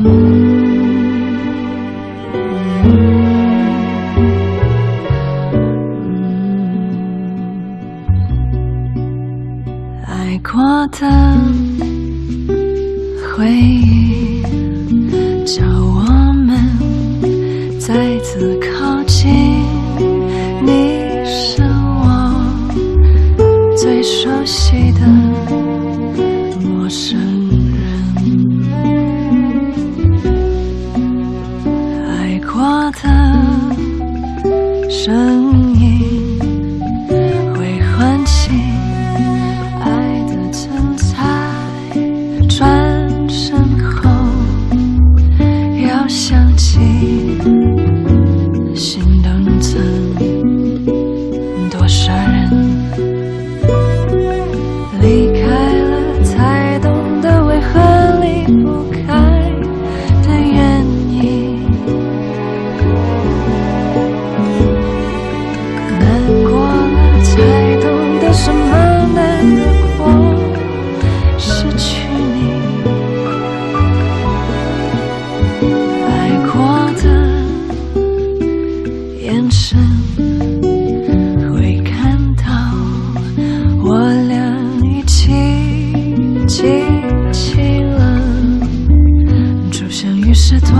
嗯嗯，爱过的回忆，叫我们再次靠近，你是我最熟悉的。我的声音会唤起爱的存在，转身后要想起心动曾你记起了初相遇时多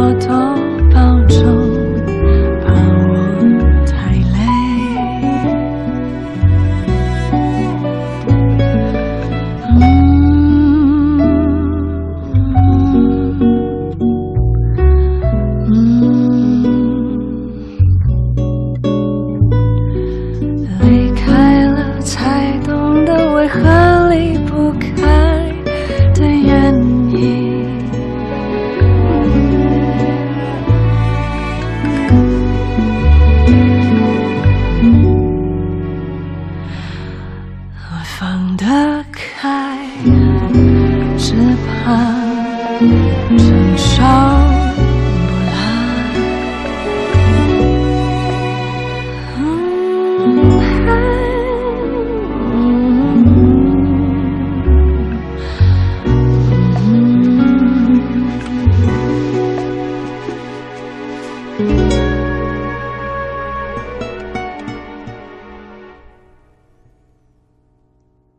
我懂成伤